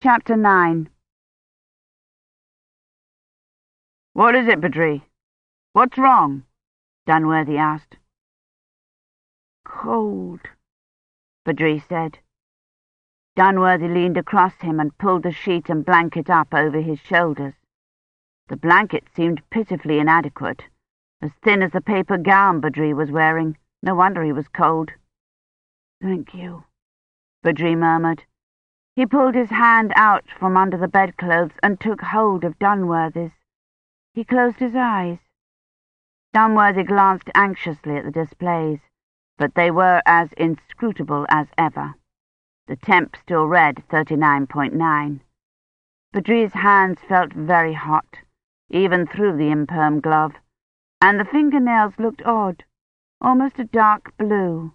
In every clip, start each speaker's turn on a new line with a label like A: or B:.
A: Chapter 9
B: What is it, Badri? What's wrong? Dunworthy asked.
A: Cold, Badri said. Dunworthy leaned across him and pulled the sheet and blanket up over his shoulders. The blanket seemed pitifully inadequate, as thin as the paper gown Badri was wearing. No wonder he was cold. Thank you, Badri murmured. He pulled his hand out from under the bedclothes and took hold of Dunworthy's. He closed his eyes. Dunworthy glanced anxiously at the displays, but they were as inscrutable as ever. The temp still read 39.9. Badri's hands felt very hot, even through the imperm glove, and the fingernails looked odd, almost a dark blue.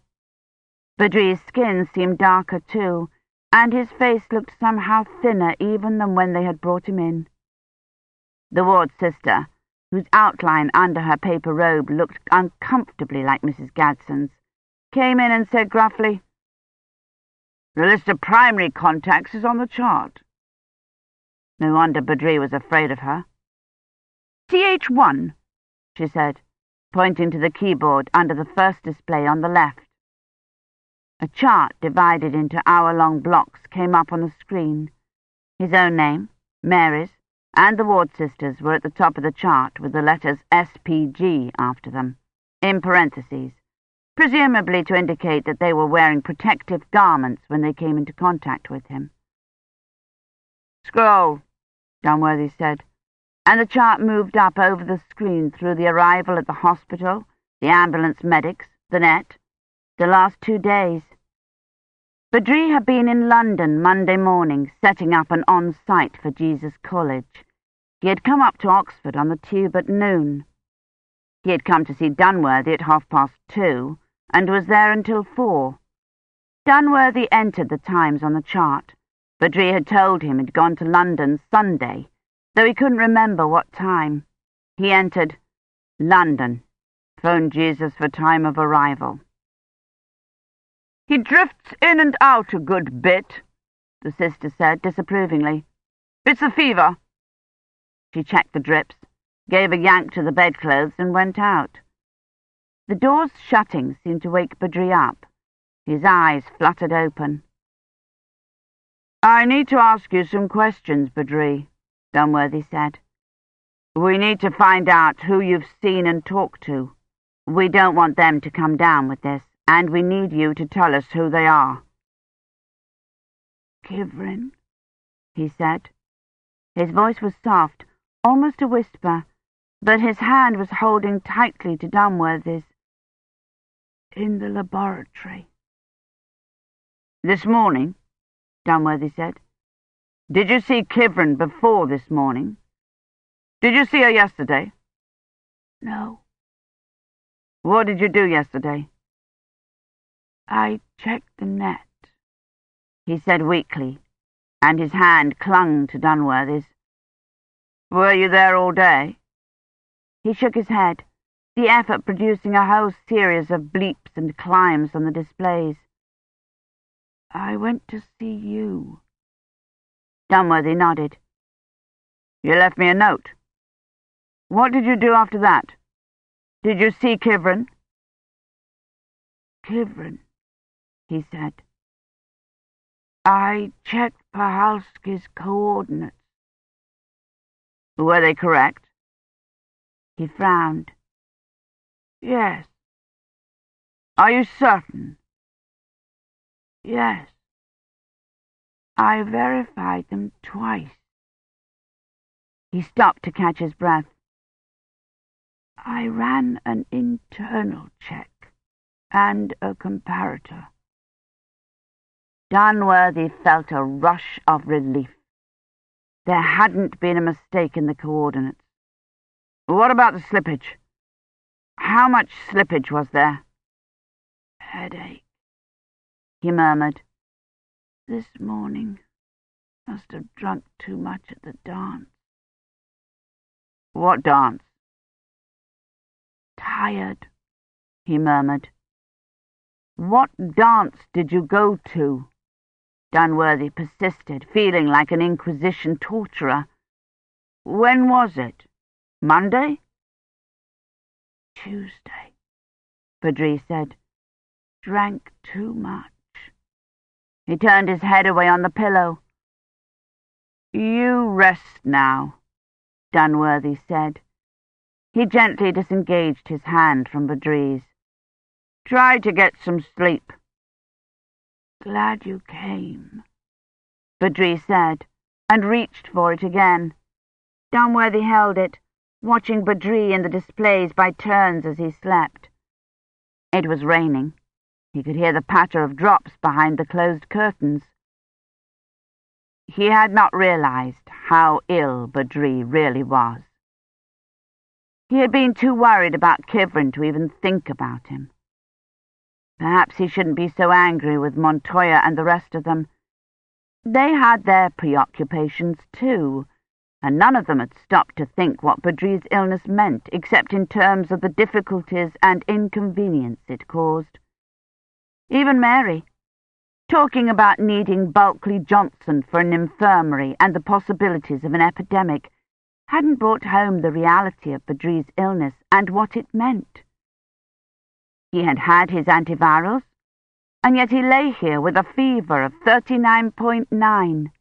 A: Badri's skin seemed darker too, and his face looked somehow thinner even than when they had brought him in. The ward sister, whose outline under her paper robe looked uncomfortably like Mrs. Gaddson's, came in and said gruffly, The list of primary contacts is on the chart. No wonder Badri was afraid of her. CH1, she said, pointing to the keyboard under the first display on the left. A chart divided into hour-long blocks came up on the screen. His own name, Mary's, and the ward sisters were at the top of the chart with the letters SPG after them, in parentheses, presumably to indicate that they were wearing protective garments when they came into contact with him. Scroll, Dunworthy said, and the chart moved up over the screen through the arrival at the hospital, the ambulance medics, the net, the last two days. Badri had been in London Monday morning, setting up an on-site for Jesus College. He had come up to Oxford on the tube at noon. He had come to see Dunworthy at half past two, and was there until four. Dunworthy entered the times on the chart. Badri had told him he'd gone to London Sunday, though he couldn't remember what time. He entered London. Phone Jesus for time of arrival. He drifts in and out a good bit, the sister said disapprovingly. It's the fever. She checked the drips, gave a yank to the bedclothes, and went out. The door's shutting seemed to wake Badri up. His eyes fluttered open. I need to ask you some questions, Badri, Dunworthy said. We need to find out who you've seen and talked to. We don't want them to come down with this and we need you to tell us who they are. Kivrin, he said. His voice was soft, almost a whisper, but his hand was holding tightly to Dunworthy's. In the laboratory. This morning, Dunworthy said. Did you see Kivrin before this morning? Did you see her yesterday? No. What did you do yesterday? I checked the net, he said weakly, and his hand clung to Dunworthy's. Were you there all day? He shook his head, the effort producing a whole series of bleeps and climbs on the displays. I went to see you. Dunworthy nodded. You left me a note. What did you do after that? Did you see Kivrin? Kivrin he said. I checked Pahalski's coordinates. Were they correct? He frowned. Yes. Are you certain? Yes. I verified them twice. He stopped to catch his breath. I ran an internal check and a comparator. Dunworthy felt a rush of relief. There hadn't been a mistake in the coordinates. What about the slippage? How much slippage was there? Headache, he murmured. This morning must have drunk too much at the dance. What dance? Tired, he murmured. What dance did you go to? Dunworthy persisted, feeling like an Inquisition torturer. When was it? Monday?
B: Tuesday, Badri said. Drank too much.
A: He turned his head away on the pillow. You rest now, Dunworthy said. He gently disengaged his hand from Badri's. Try to get some sleep.
B: Glad you came,
A: Badri said, and reached for it again. Dunworthy held it, watching Badri in the displays by turns as he slept. It was raining. He could hear the patter of drops behind the closed curtains. He had not realized how ill Badri really was. He had been too worried about Kivrin to even think about him. Perhaps he shouldn't be so angry with Montoya and the rest of them. They had their preoccupations too, and none of them had stopped to think what Badri's illness meant, except in terms of the difficulties and inconvenience it caused. Even Mary, talking about needing Bulkley Johnson for an infirmary and the possibilities of an epidemic, hadn't brought home the reality of Badri's illness and what it meant. He had had his antivirals, and yet he lay here with a fever of 39.9.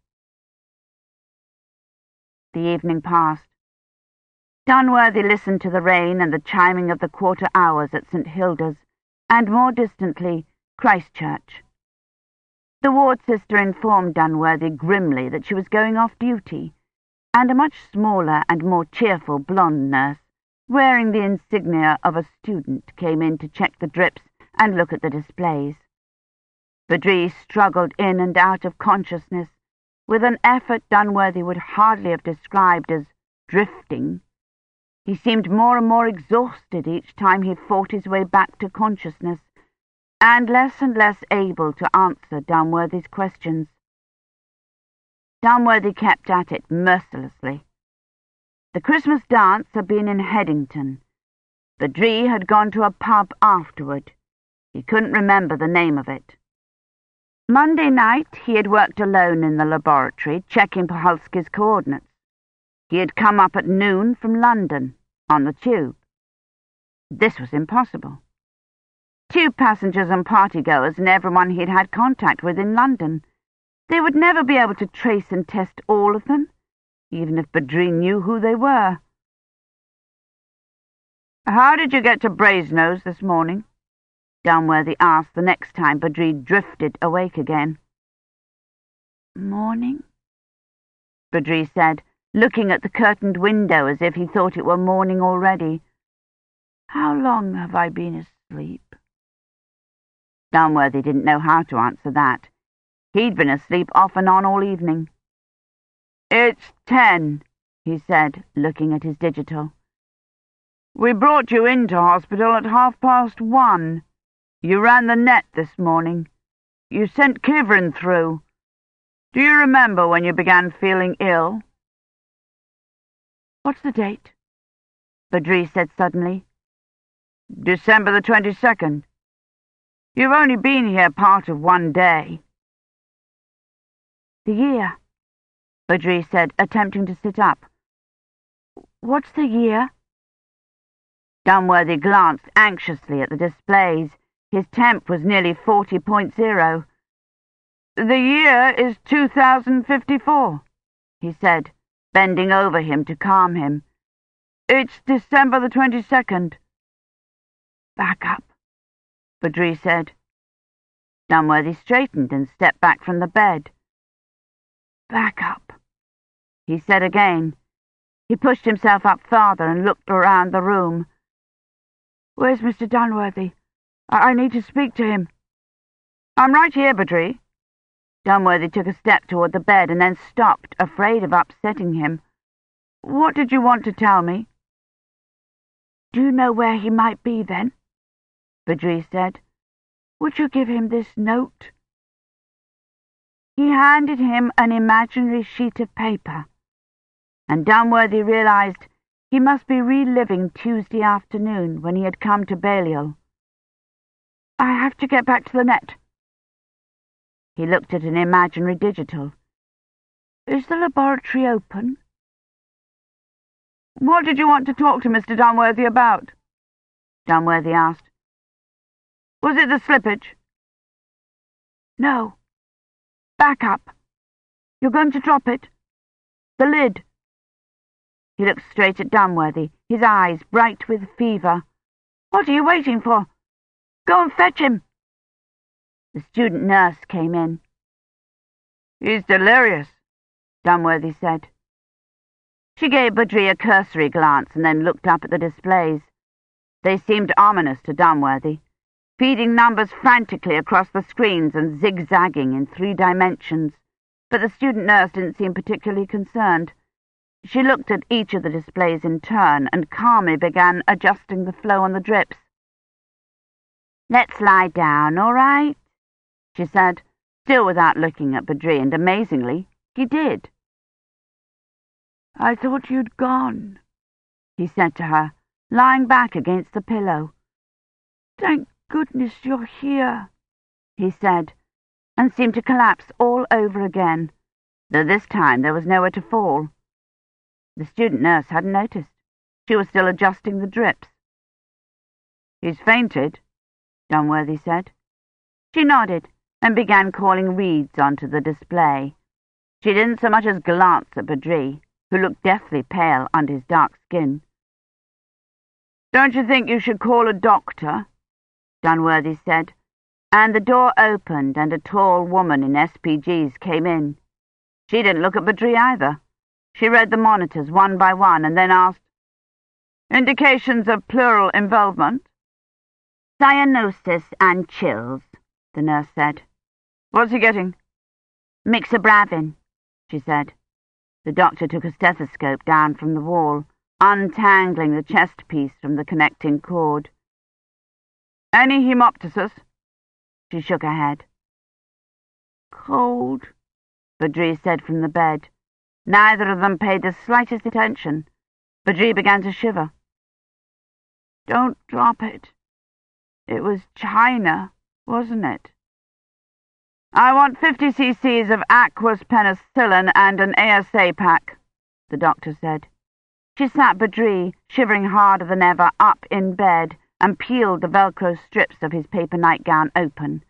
A: The evening passed. Dunworthy listened to the rain and the chiming of the quarter hours at St. Hilda's, and more distantly, Christchurch. The ward sister informed Dunworthy grimly that she was going off duty, and a much smaller and more cheerful blonde nurse, wearing the insignia of a student, came in to check the drips and look at the displays. Badri struggled in and out of consciousness, with an effort Dunworthy would hardly have described as drifting. He seemed more and more exhausted each time he fought his way back to consciousness, and less and less able to answer Dunworthy's questions. Dunworthy kept at it mercilessly. The Christmas dance had been in Headington. Badri had gone to a pub afterward. He couldn't remember the name of it. Monday night he had worked alone in the laboratory, checking Pahalski's coordinates. He had come up at noon from London, on the tube. This was impossible. Tube passengers and partygoers and everyone he'd had contact with in London. They would never be able to trace and test all of them, even if Badri knew who they were. How did you get to Brasenose this morning? Dunworthy asked the next time Badri drifted awake again.
B: Morning?
A: Badri said, looking at the curtained window as if he thought it were morning already.
B: How long have I been asleep?
A: Dunworthy didn't know how to answer that. He'd been asleep off and on all evening. It's ten, he said, looking at his digital. We brought you into hospital at half past one. You ran the net this morning. You sent Kivrin through. Do you remember when you began feeling ill?
B: What's the date?
A: Badri said suddenly. December the 22nd. You've only been here part of one day.
B: The year,
A: Badri said, attempting to sit up.
B: What's the year?
A: Dunworthy glanced anxiously at the displays. His temp was nearly 40.0. The year is 2054, he said, bending over him to calm him. It's December the 22nd.
B: Back up,
A: Badri said. Dunworthy straightened and stepped back from the bed.
B: Back up,
A: he said again. He pushed himself up farther and looked around the room.
B: Where's Mr. Dunworthy? I, I need to speak to him.
A: I'm right here, Badri. Dunworthy took a step toward the bed and then stopped, afraid of upsetting him. What did you want to tell me?
B: Do you know where he might be, then?
A: Badri said.
B: Would you give him this note?
A: He handed him an imaginary sheet of paper, and Dunworthy realized he must be reliving Tuesday afternoon when he had come to Balliol.
B: I have to get back to the net.
A: He looked at an imaginary digital.
B: Is the laboratory open?
C: What did you want to talk to Mr. Dunworthy about? Dunworthy asked. Was it the slippage?
B: No. Back up. You're going to drop it? The lid.
A: He looked straight at Dunworthy, his eyes bright with fever.
B: What are you waiting for? Go and fetch him.
A: The student nurse came in.
C: He's delirious,
A: Dunworthy said. She gave Badri a cursory glance and then looked up at the displays. They seemed ominous to Dunworthy, feeding numbers frantically across the screens and zigzagging in three dimensions, but the student nurse didn't seem particularly concerned. She looked at each of the displays in turn and calmly began adjusting the flow on the drips. Let's lie down, all right? she said, still without looking at Badri, and amazingly, he did.
B: I thought you'd gone,
A: he said to her, lying back against the pillow.
B: Thank goodness you're here,
A: he said, and seemed to collapse all over again, though this time there was nowhere to fall. The student nurse hadn't noticed. She was still adjusting the drips.
C: He's fainted, Dunworthy said.
A: She nodded and began calling reeds onto the display. She didn't so much as glance at Badri, who looked deathly pale under his dark skin.
C: Don't you think you should call a doctor? Dunworthy said, and the door opened and a tall woman in SPGs came in. She didn't look at Badri either. She read the monitors one by one and then asked, Indications of pleural involvement?
A: Cyanosis and chills, the nurse said.
C: What's he getting?
A: Mixabravin, she said. The doctor took a stethoscope down from the wall, untangling the chest piece from the connecting cord.
C: Any hemoptysis?
A: She shook her head.
B: Cold,
A: Badri said from the bed. Neither of them paid the slightest attention. Badri began to shiver.
B: Don't drop it. It was China, wasn't it?
C: I want 50 cc's of aqueous penicillin and an ASA pack, the doctor said.
A: She sat Badri, shivering harder than ever, up in bed and peeled the Velcro strips of his paper nightgown open.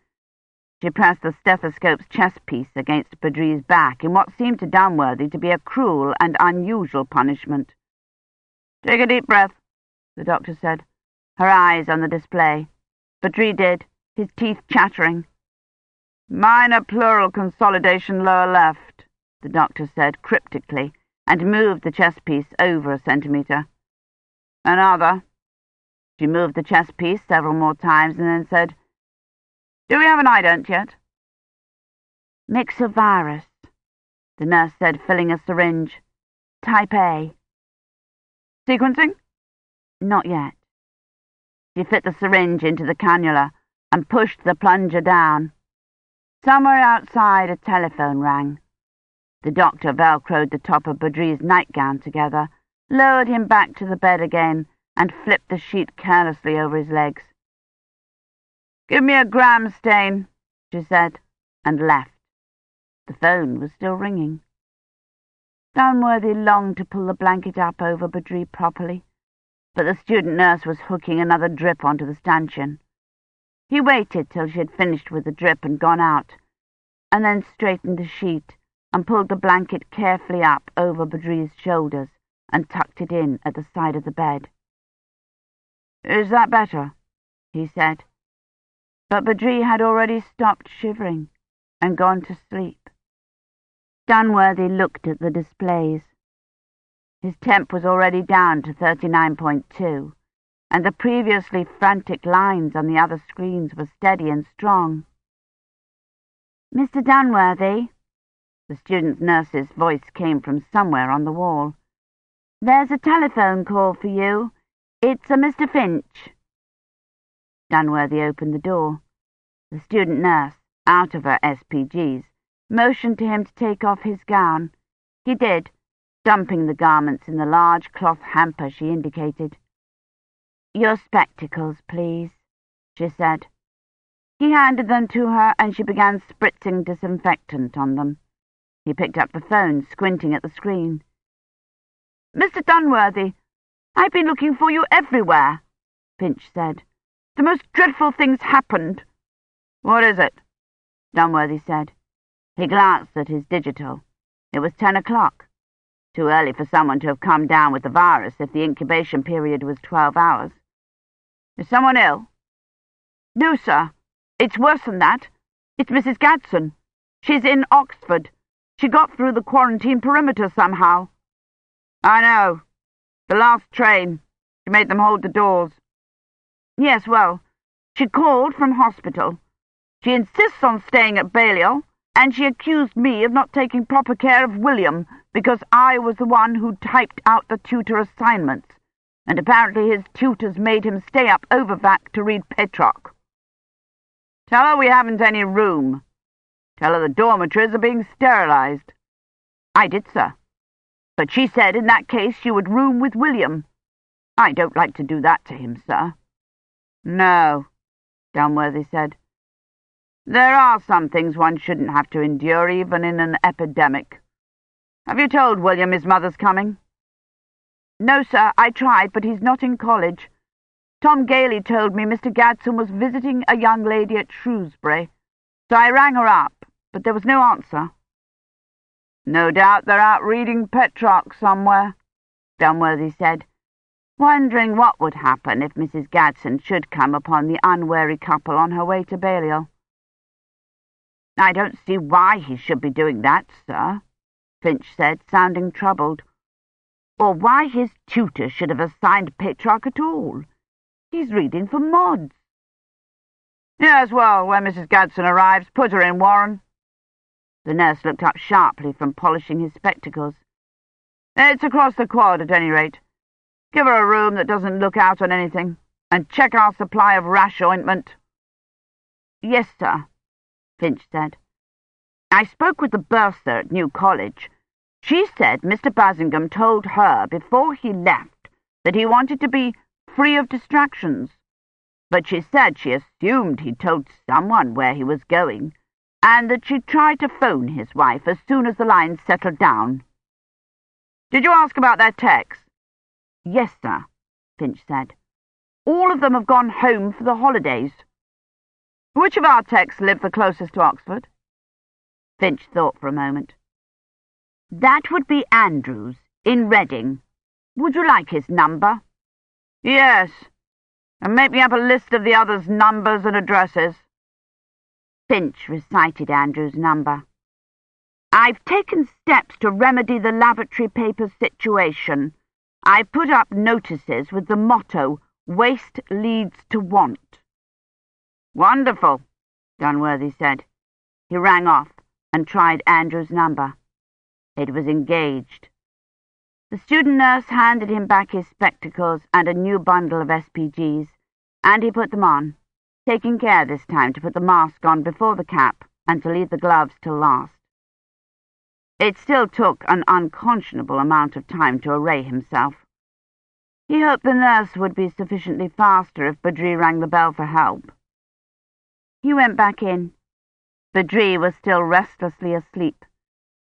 A: She pressed the stethoscope's chest piece against Badri's back in what seemed to Dunworthy to be a cruel and unusual punishment.
C: Take a deep breath, the doctor said,
A: her eyes on the display. Badri did, his teeth chattering.
C: Minor pleural consolidation lower left, the doctor said cryptically, and moved the chest piece over a centimetre. Another. She moved the chest piece several more times and then said, Do we have an ident yet?
A: Myxovirus, the nurse said, filling a syringe. Type A.
C: Sequencing?
A: Not yet. She fit the syringe into the cannula and pushed the plunger down. Somewhere outside a telephone rang. The doctor velcroed the top of Badri's nightgown together, lowered him back to the bed again, and flipped the sheet carelessly over his legs.
C: Give me a gram stain, she said,
A: and left. The phone was still ringing. Dunworthy longed to pull the blanket up over Badri properly, but the student nurse was hooking another drip onto the stanchion. He waited till she had finished with the drip and gone out, and then straightened the sheet and pulled the blanket carefully up over Badri's shoulders and tucked it in at the side of the bed.
C: Is that better?
A: he said. But Badri had already stopped shivering and gone to sleep. Dunworthy looked at the displays. His temp was already down to 39.2 and the previously frantic lines on the other screens were steady and strong. Mr. Dunworthy, the student nurse's voice came from somewhere on the wall. There's a telephone call for you. It's a Mr. Finch. Dunworthy opened the door. The student nurse, out of her SPGs, motioned to him to take off his gown. He did, dumping the garments in the large cloth hamper she indicated. Your spectacles, please, she said. He handed them to her, and she began spritzing disinfectant on them. He picked up the phone, squinting at the screen.
C: Mr. Dunworthy, I've been looking for you everywhere, Finch said. The most dreadful thing's happened.
B: What is it?
A: Dunworthy said. He glanced at his digital. It was ten o'clock. Too early for someone to have come down with the virus if the incubation period was twelve hours.
B: Is someone ill?
C: No, sir. It's worse than that. It's Mrs. Gaddson. She's in Oxford. She got through the quarantine perimeter somehow.
B: I know. The last train. She made them hold the doors.
C: Yes, well, she called from hospital. She insists on staying at Balliol, and she accused me of not taking proper care of William because I was the one who typed out the tutor assignments, and apparently his tutors made him stay up overback to read Petrarch.
B: Tell her we haven't any room. Tell her the dormitories are being sterilized.
C: I did, sir. But she said in that case she would room with William. I don't like to do that to him, sir.
B: No, Dunworthy said. There are some things one shouldn't have to endure even in an epidemic. Have you told William his mother's coming?
C: No, sir, I tried, but he's not in college. Tom Gailey told me Mr. Gaddson was visiting a young lady at Shrewsbury, so I rang her up, but there was no answer.
B: No doubt they're out reading Petrarch somewhere, Dunworthy said, wondering what would happen if Mrs. Gaddson should come upon the unwary couple on her way to Balliol.
C: I don't see why he should be doing that, sir, Finch said, sounding troubled, or why his tutor should have assigned Petrarch at all. He's reading for mods.
B: Yes, well, when Mrs. Gaddson arrives, put her in, Warren.
A: The nurse looked up sharply from polishing his spectacles.
B: It's across the quad, at any rate. Give her a room that doesn't look out on anything, and check our supply of rash ointment.
C: Yes, sir, Finch said. I spoke with the bursar at New College. She said Mr. Basingame told her before he left that he wanted to be free of distractions, but she said she assumed he'd told someone where he was going, and that she'd try to phone his wife as soon as the lines settled down.
B: Did you ask about their techs?
C: Yes, sir, Finch said. All of them have gone home for the holidays.
B: Which of our techs live the closest to Oxford?
A: Finch thought for a moment.
C: That would be Andrews, in Reading. Would you like his number?
B: Yes, and make me up a list of the others' numbers and addresses.
A: Finch recited Andrew's number.
C: I've taken steps to remedy the lavatory paper situation. I put up notices with the motto, Waste leads to want.
B: Wonderful,
A: Dunworthy said. He rang off and tried Andrew's number. It was engaged. The student nurse handed him back his spectacles and a new bundle of SPGs, and he put them on taking care this time to put the mask on before the cap and to leave the gloves till last. It still took an unconscionable amount of time to array himself. He hoped the nurse would be sufficiently faster if Badri rang the bell for help. He went back in. Badri was still restlessly asleep.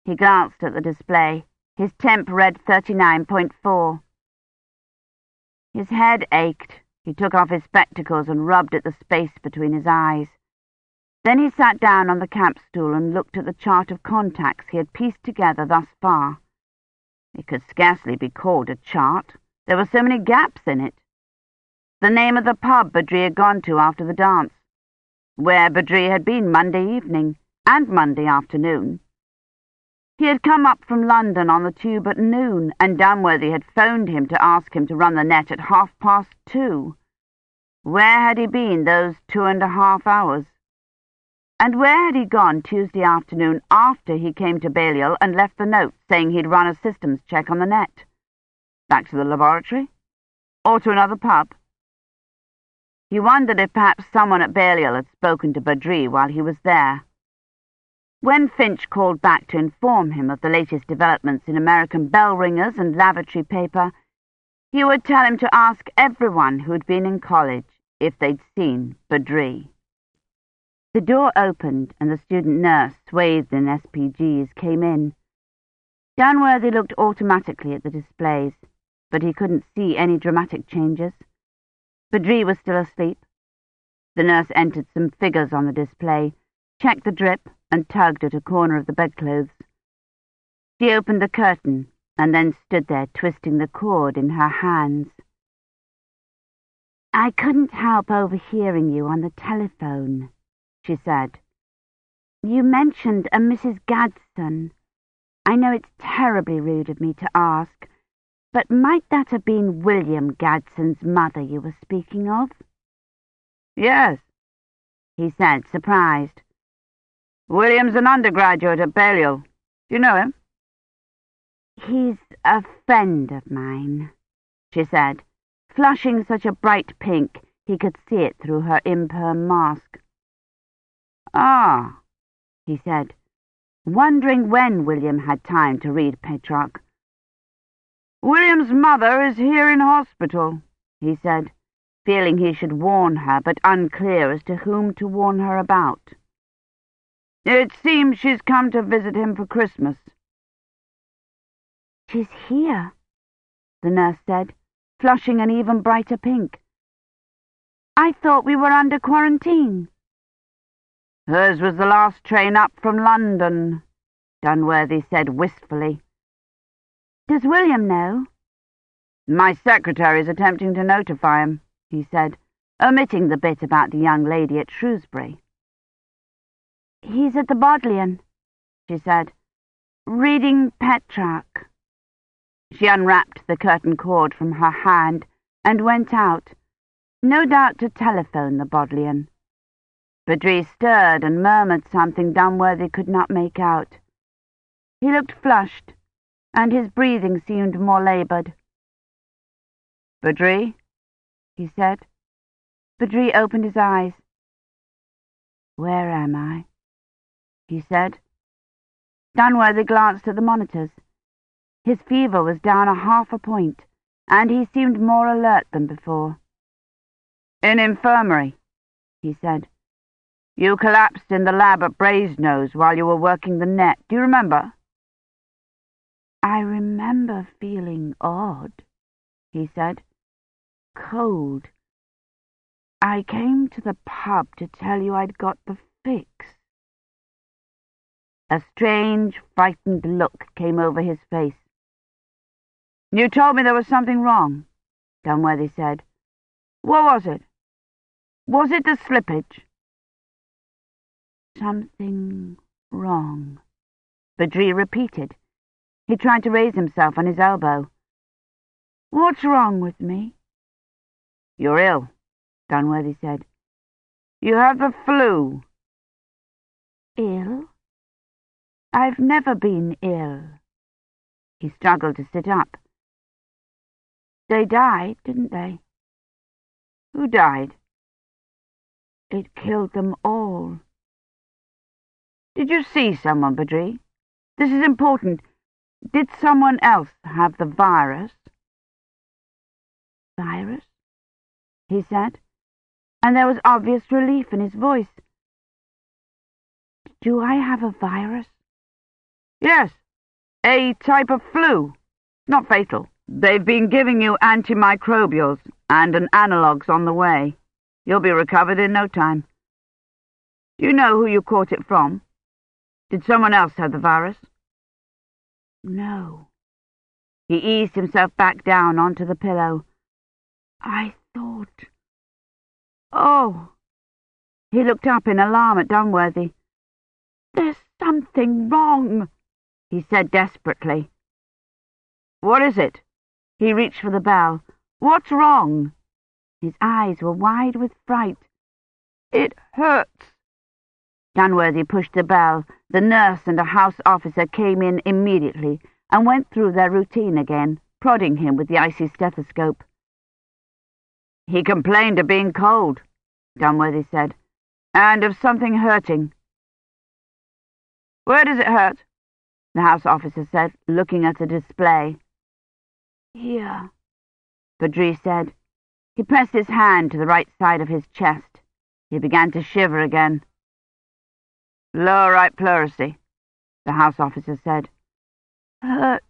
A: He glanced at the display. His temp read 39.4. His head ached. He took off his spectacles and rubbed at the space between his eyes. Then he sat down on the camp stool and looked at the chart of contacts he had pieced together thus far. It could scarcely be called a chart. There were so many gaps in it. The name of the pub Badri had gone to after the dance. Where Badri had been Monday evening and Monday afternoon. He had come up from London on the tube at noon, and Dunworthy had phoned him to ask him to run the net at half past two. Where had he been those two and a half hours? And where had he gone Tuesday afternoon after he came to Balliol and left the note saying he'd run a systems check on the net? Back to the laboratory? Or to another pub? He wondered if perhaps someone at Balliol had spoken to Badri while he was there. When Finch called back to inform him of the latest developments in American bell ringers and lavatory paper, he would tell him to ask everyone who'd been in college if they'd seen Badri. The door opened and the student nurse, swathed in SPGs, came in. Dunworthy looked automatically at the displays, but he couldn't see any dramatic changes. Badri was still asleep. The nurse entered some figures on the display, checked the drip, and tugged at a corner of the bedclothes. She opened the curtain and then stood there twisting the cord in her hands. I couldn't help overhearing you on the telephone, she said. You mentioned a Mrs. Gaddson. I know it's terribly rude of me to ask, but might that have been William Gaddson's mother you were speaking of?
B: Yes, he said, surprised. William's an undergraduate at Balliol. Do you know him?
A: He's a friend of mine, she said, flushing such a bright pink he could see it through her imperm mask.
B: Ah,
A: he said, wondering when William had time to read Petrarch.
B: William's mother is here in hospital, he said, feeling he should warn her, but unclear as to whom to warn her about. It seems she's come to visit him for Christmas.
A: She's here, the nurse said, flushing an even brighter pink. I thought we were under quarantine.
B: Hers was the last train up from London, Dunworthy said wistfully.
A: Does William know?
B: My secretary is attempting to notify him, he said, omitting the bit about the young lady at Shrewsbury.
A: He's at the Bodleian, she said, reading Petrarch.
B: She unwrapped the curtain cord from her hand and went out, no doubt to telephone the Bodleian. Badri stirred and murmured something Dunworthy could not make out. He looked flushed, and his breathing seemed more laboured. Badri, he said. Badri opened his eyes. Where am I? he said. Dunworthy glanced at the monitors. His fever was down a half a point, and he seemed more alert than before. In infirmary, he said. You collapsed in the lab at Brasenose while you were working the net. Do you remember?
A: I remember feeling odd, he said. Cold. I came to the pub to tell you I'd got the fix.
B: A strange, frightened look came over his face. You told me there was something wrong, Dunworthy said. What was it? Was it the slippage?
A: Something wrong,
B: Badri repeated. He tried to raise himself on his elbow. What's wrong with me? You're ill, Dunworthy said. You have the flu.
A: Ill? I've never been ill.
B: He struggled to sit up.
A: They died, didn't they?
B: Who died?
A: It killed them all.
B: Did you see someone, Badri? This is important. Did someone else have the virus?
A: Virus? He said, and there was obvious relief in his voice. Do I have a virus?
B: Yes, a type of flu. Not fatal. They've been giving you antimicrobials and an analogue's on the way. You'll be recovered in no time. Do you know who you caught it from? Did someone else have the virus?
A: No.
B: He eased himself back down onto the pillow.
A: I thought...
B: Oh! He looked up in alarm at Dunworthy.
A: There's something wrong,
B: he said desperately. What is it? He reached for the bell. What's wrong?
A: His eyes were wide with fright.
B: It hurts. Dunworthy pushed the bell. The nurse and a house officer came in immediately and went through their routine again, prodding him with the icy stethoscope. He complained of being cold, Dunworthy said, and of something hurting. Where does it hurt? The house officer said, looking at the display.
A: Here,
B: Badri said. He pressed his hand to the right side of his chest. He began to shiver again.
C: Lower right pleurisy, the house officer said.
B: Hurts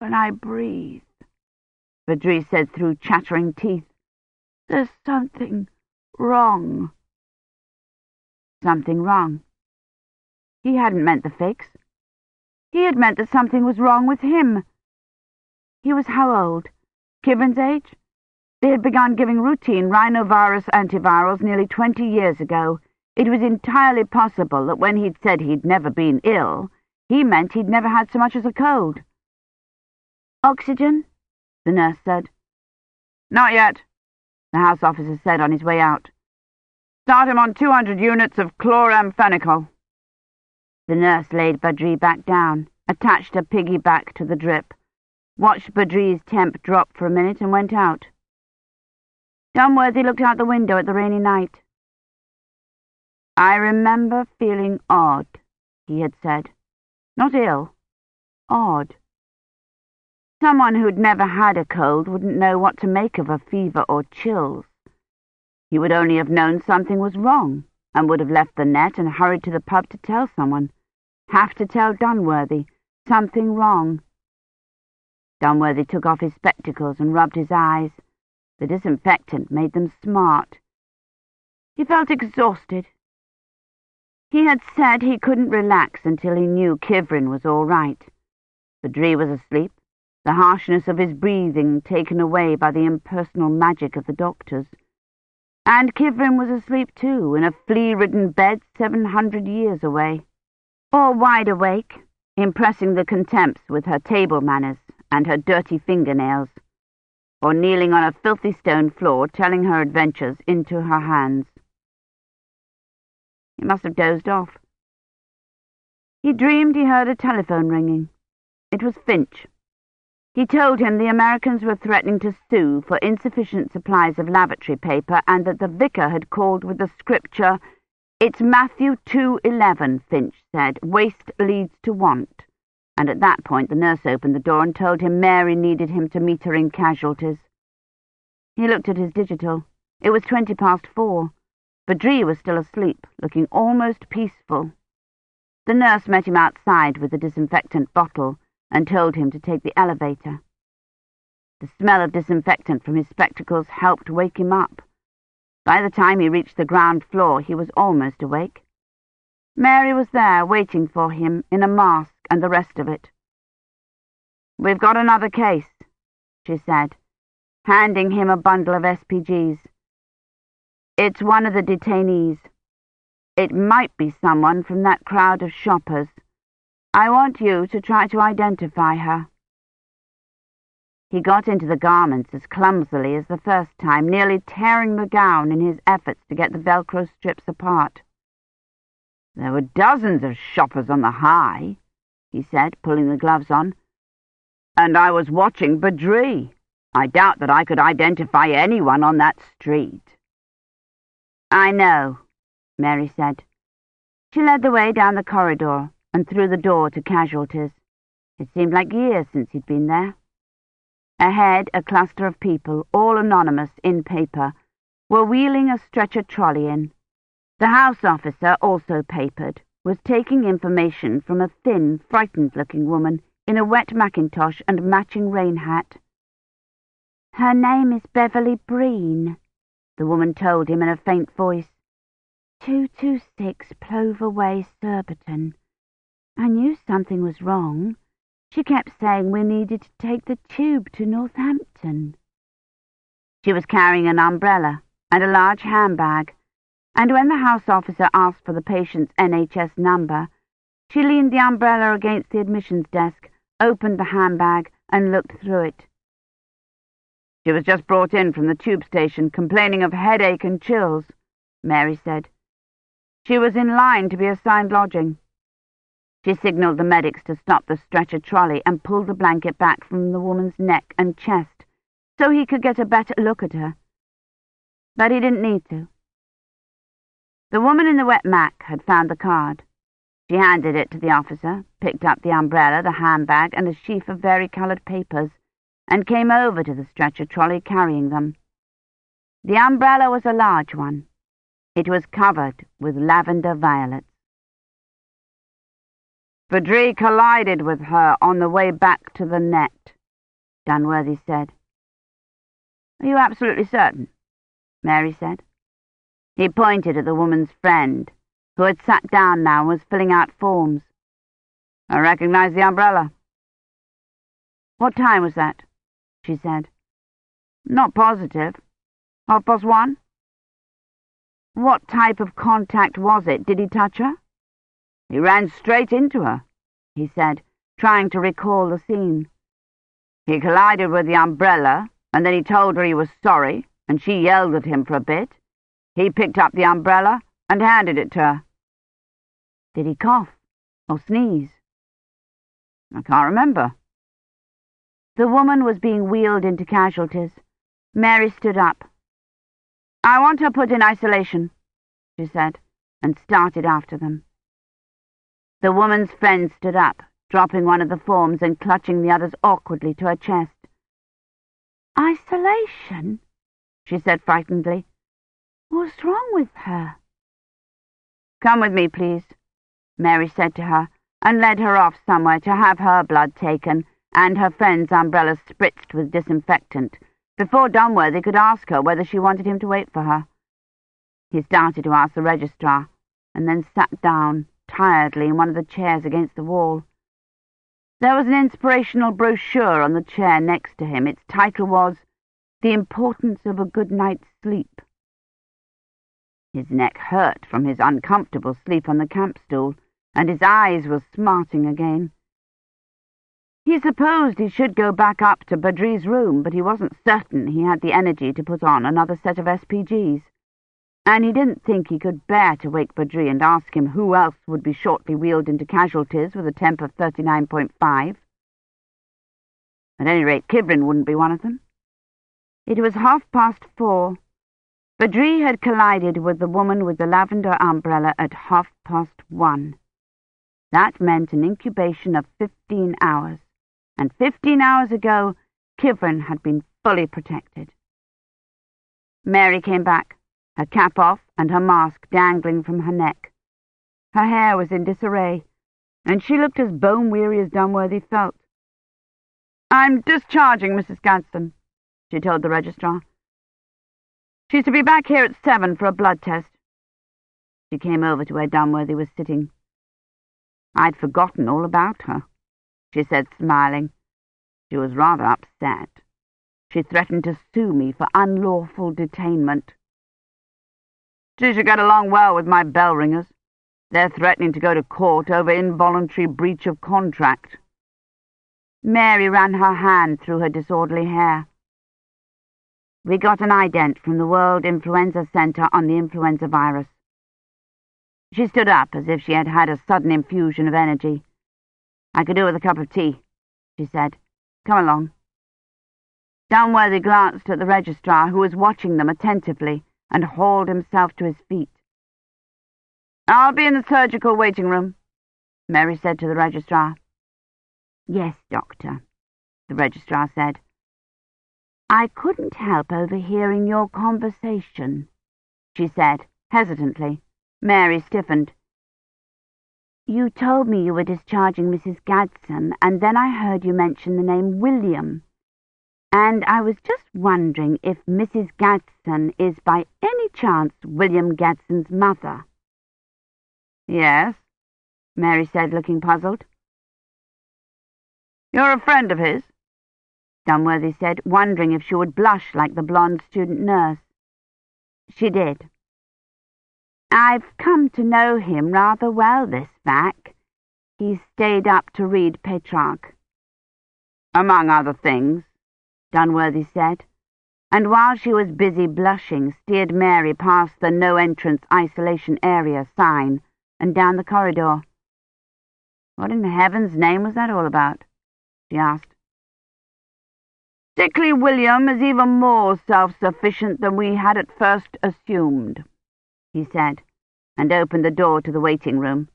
B: when I breathe,
C: Badri said through chattering teeth.
B: There's something wrong.
C: Something wrong. He hadn't meant the fix. He had meant that something was wrong with him. He was how old? Kivrin's age? They had begun giving routine rhinovirus antivirals nearly twenty years ago. It was entirely possible that when he'd said he'd never been ill, he meant he'd never had so much as a cold.
A: Oxygen? the nurse said.
C: Not yet, the house officer said on his way out. Start him on 200 units of chloramphenicol.
A: The nurse laid Badri back down, attached a piggyback to the drip, watched Badri's temp drop for a minute and went out. Dunworthy looked out the window at the rainy night. I remember feeling odd, he had said. Not ill. Odd. Someone who'd never had a cold wouldn't know what to make of a fever or chills. He would only have known something was wrong, and would have left the net and hurried to the pub to tell someone. Have to tell Dunworthy. Something wrong. Dunworthy took off his spectacles and rubbed his eyes. The disinfectant made them smart. He felt exhausted. He had said he couldn't relax until he knew Kivrin was all right. Badri was asleep, the harshness of his breathing taken away by the impersonal magic of the doctors. And Kivrin was asleep too, in a flea-ridden bed seven hundred years away. Or wide awake, impressing the contemps with her table manners and her dirty fingernails, or kneeling on a filthy stone floor telling her adventures into her hands. He must have dozed off. He dreamed he heard a telephone ringing. It was Finch. He told him the Americans were threatening to sue for insufficient supplies of lavatory paper and that the vicar had called with the scripture, It's Matthew 2.11, Finch said, waste leads to want. And at that point the nurse opened the door and told him Mary needed him to meet her in casualties. He looked at his digital. It was twenty past four. Badri was still asleep, looking almost peaceful. The nurse met him outside with the disinfectant bottle and told him to take the elevator. The smell of disinfectant from his spectacles helped wake him up. By the time he reached the ground floor, he was almost awake. Mary was there, waiting for him, in a mask and the rest of it. We've got another case, she said, handing him a bundle of SPGs. It's one of the detainees. It might be someone from that crowd of shoppers. I want you to try to identify her. He got into the garments as clumsily as the first time, nearly tearing the gown in his efforts to get the Velcro strips apart. There were dozens of shoppers on the high, he said, pulling the gloves on. And I was watching Badri. I doubt that I could identify anyone on that street. I know, Mary said. She led the way down the corridor and through the door to casualties. It seemed like years since he'd been there. Ahead, a cluster of people, all anonymous in paper, were wheeling a stretcher trolley in. The house officer, also papered, was taking information from a thin, frightened-looking woman in a wet mackintosh and matching rain hat. Her name is Beverly Breen, the woman told him in a faint voice. 226 Plover Way, Surbiton. I knew something was wrong. She kept saying we needed to take the tube to Northampton. She was carrying an umbrella and a large handbag, and when the house officer asked for the patient's NHS number, she leaned the umbrella against the admissions desk, opened the handbag, and looked through it. She was just brought in from the tube station, complaining of headache and chills, Mary said. She was in line to be assigned lodging. She signalled the medics to stop the stretcher trolley and pulled the blanket back from the woman's neck and chest so he could get a better look at her. But he didn't need to. The woman in the wet mac had found the card. She handed it to the officer, picked up the umbrella, the handbag, and a sheaf of vari-coloured papers, and came over to the stretcher trolley carrying them. The umbrella was a large one. It was covered with lavender violets.
C: Badri collided with her on the way back to the net, Dunworthy said. Are you absolutely certain? Mary said. He pointed at the woman's friend, who had sat down now and was filling out forms. I recognize the umbrella. What time was that? She said. Not positive. Half past one? What type of contact was it? Did he touch her? He ran straight into her, he said, trying to recall the scene. He collided with the umbrella, and then he told her he was sorry, and she yelled at him for a bit. He picked up the umbrella and handed it to her. Did he cough or sneeze? I can't remember. The woman was being wheeled into casualties. Mary stood up. I want her put in isolation, she said, and started after them. The woman's friend stood up, dropping one of the forms and clutching the others awkwardly to her chest. Isolation? she said frightenedly. What's wrong with her? Come with me, please, Mary said to her, and led her off somewhere to have her blood taken and her friend's umbrella spritzed with disinfectant before Dunworthy could ask her whether she wanted him to wait for her. He started to ask the registrar, and then sat down, tiredly, in one of the chairs against the wall. There was an inspirational brochure on the chair next to him. Its title was The Importance of a Good Night's Sleep. His neck hurt from his uncomfortable sleep on the camp stool, and his eyes were smarting again. He supposed he should go back up to Badri's room, but he wasn't certain he had the energy to put on another set of SPGs. And he didn't think he could bear to wake Badri and ask him who else would be shortly wheeled into casualties with a temp of 39.5. At any rate, Kivrin wouldn't be one of them. It was half past four. Badri had collided with the woman with the lavender umbrella at half past one. That meant an incubation of fifteen hours and fifteen hours ago Kivrin had been fully protected. Mary came back, her cap off and her mask dangling from her neck. Her hair was in disarray, and she looked as bone-weary as Dunworthy felt. I'm discharging Mrs. Gaddson, she told the registrar. She's to be back here at seven for a blood test. She came over to where Dunworthy was sitting. I'd forgotten all about her she said, smiling. She was rather upset. She threatened to sue me for unlawful detainment. She should get along well with my bell ringers. They're threatening to go to court over involuntary breach of contract. Mary ran her hand through her disorderly hair. We got an ident from the World Influenza Center on the influenza virus. She stood up as if she had had a sudden infusion of energy. I could do with a cup of tea, she said. Come along. Dunworthy glanced at the registrar, who was watching them attentively, and hauled himself to his feet. I'll be in the surgical waiting room, Mary said to the registrar. Yes, doctor, the registrar said. I couldn't help overhearing your conversation, she said, hesitantly. Mary stiffened. You told me you were discharging Mrs. Gaddson, and then I heard you mention the name William. And I was just wondering if Mrs. Gaddson is by any chance William Gaddson's mother. Yes, Mary said, looking puzzled. You're a friend of his? Dunworthy said, wondering if she would blush like the blonde student nurse. She did. I've come to know him rather well this back. He stayed up to read Petrarch. Among other things, Dunworthy said, and while she was busy blushing, steered Mary past the no-entrance isolation area sign and down the corridor. What in heaven's name was that all about? she asked. Sickly William is even more self-sufficient than we had at first assumed he said, and opened the door to the waiting room.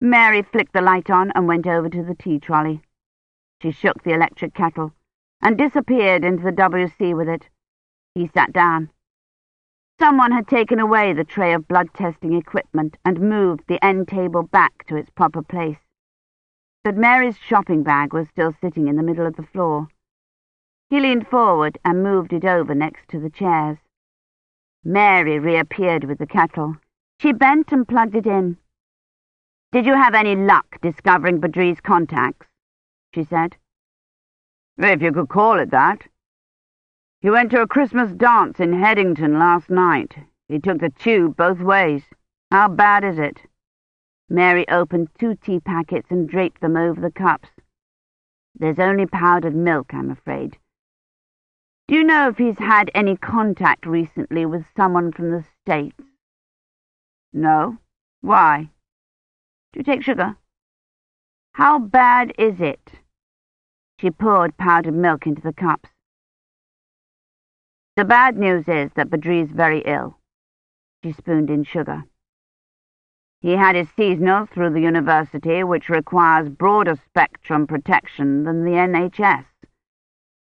C: Mary flicked the light on and went over to the tea trolley. She shook the electric kettle and disappeared into the WC with it. He sat down. Someone had taken away the tray of blood testing equipment and moved the end table back to its proper place.
A: but Mary's shopping bag was still sitting in the middle of the floor. He leaned forward and moved it over next to the chairs. Mary reappeared with the kettle. She bent and plugged it in. Did you have any luck discovering Badri's contacts? she said.
B: If you could call it that. He went to a Christmas dance in Headington last night. He took the tube both ways. How bad is it?
A: Mary opened two tea packets and draped them over the cups. There's only powdered milk, I'm afraid. Do you know if he's had any contact recently with someone from the States?
B: No. Why?
A: Do you take sugar? How bad is it? She poured powdered milk into the cups. The bad news is that Badri's very ill. She spooned in sugar. He had his seasonal through the university, which requires broader spectrum protection than the NHS.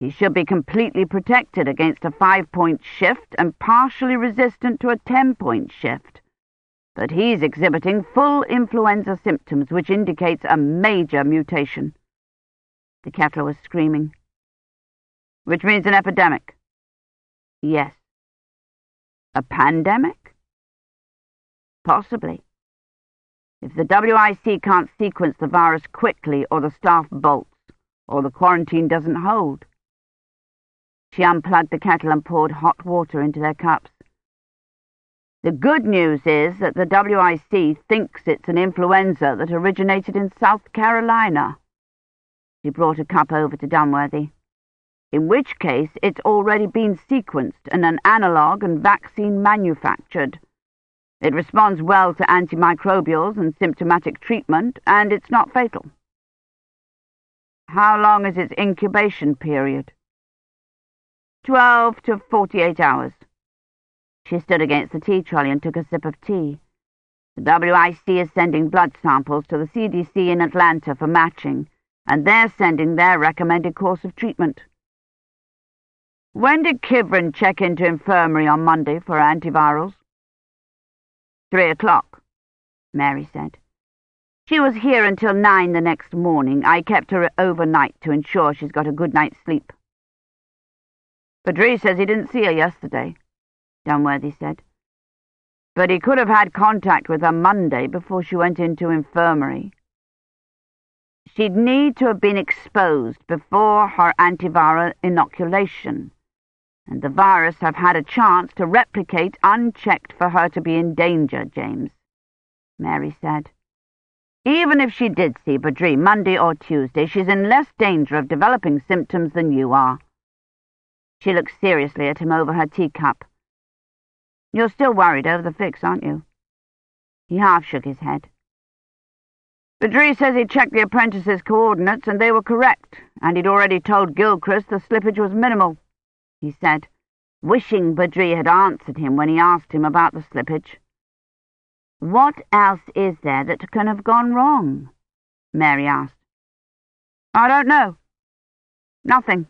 A: He should be completely protected against a five-point shift and partially resistant to a ten-point shift. But he's exhibiting full influenza symptoms, which indicates a major mutation. The kettle was screaming.
B: Which means an epidemic.
A: Yes.
B: A pandemic?
A: Possibly.
B: If the WIC can't sequence the virus quickly, or the staff bolts, or the quarantine doesn't hold.
A: She unplugged the kettle and poured hot water into their cups.
B: The good news is that the WIC thinks it's an influenza that originated in South Carolina.
A: She brought a cup over to Dunworthy.
B: In which case it's already been sequenced and an analogue and vaccine manufactured. It responds well to antimicrobials and symptomatic treatment, and it's not fatal. How long is its incubation period?
A: Twelve to forty-eight hours. She stood against the tea trolley and took a sip of tea. The WIC is sending blood samples to the CDC in Atlanta for matching, and they're sending their recommended course of treatment.
B: When did Kivrin check into infirmary on Monday for antivirals?
A: Three o'clock, Mary said. She was here until nine the next morning. I kept her overnight to ensure she's got a good night's sleep.
B: Badri says he didn't see her yesterday, Dunworthy said. But he could have had contact with her Monday before she went into infirmary.
A: She'd need to have been exposed before her antiviral inoculation and the virus have had a chance to replicate unchecked for her to be in danger, James, Mary said. Even if she did see Badri Monday or Tuesday, she's in less danger of developing symptoms than you are. She looked seriously at him over her teacup. You're still worried over the fix, aren't you? He half shook his head.
B: Badri says he checked the apprentice's coordinates and they were correct, and he'd already told Gilchrist the slippage was minimal he said, wishing Badri had answered him when he asked him about the slippage.
A: What else is there that can have gone wrong? Mary asked.
B: I don't know. Nothing.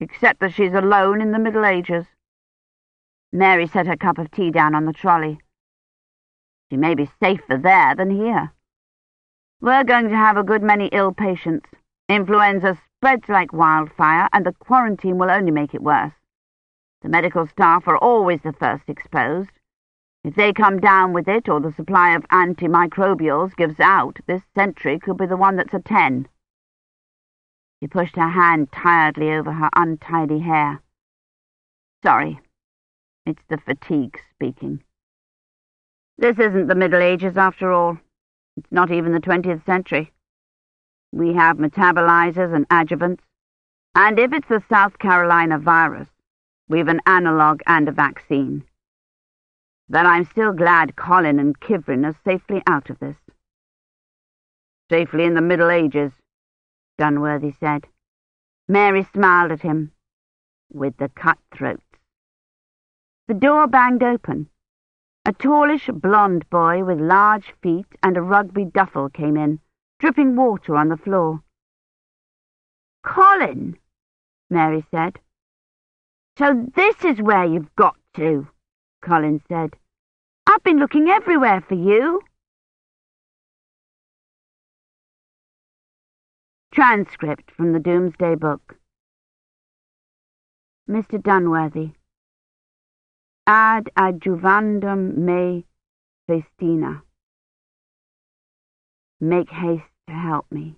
B: Except that she's alone in the Middle Ages.
A: Mary set her cup of tea down on the trolley. She may be safer there than here. We're going to have a good many ill patients. Influenza spreads like wildfire, and the quarantine will only make it worse. The medical staff are always the first exposed. If they come down with it, or the supply of antimicrobials gives out, this sentry could be the one that's a ten. She pushed her hand tiredly over her untidy hair. Sorry, it's the fatigue speaking. This isn't the Middle Ages, after all. It's not even the twentieth century. We have metabolizers and adjuvants. And if it's the South Carolina virus, we've an analog and a vaccine. But I'm still glad Colin and Kivrin are safely out of this.
B: Safely in the Middle Ages,
A: Dunworthy said. Mary smiled at him. With the cutthroats. The door banged open. A tallish blond boy with large feet and a rugby duffel came in dripping water on the floor. Colin, Mary said. So this is where you've got to, Colin said. I've been looking everywhere for you. Transcript from the Doomsday Book. Mr. Dunworthy. Ad adjuvandum me festina. Make haste to help me.